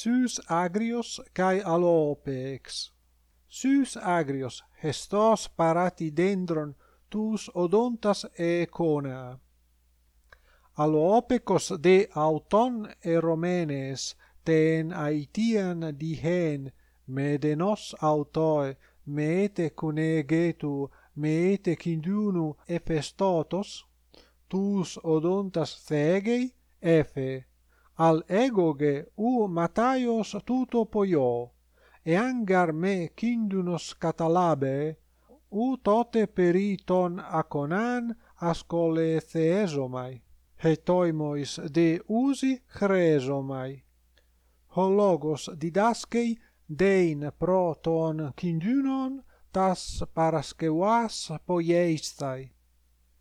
sus agrios kai alopex. Sus agrios hestos parati dendron tus odontas econa. Alopecos de auton e romenes ten aitian dihen medenos autoe mete cunegetu mete kindunu epestotos tus odontas thegei efe al egoge u mataios tuto poio e angar me kindunos catalabe u tote periton aconan ascole theesomai hetoimois de usi chresomai hologos didaskei dein pro ton kindunon tas paraskeuas poieistai.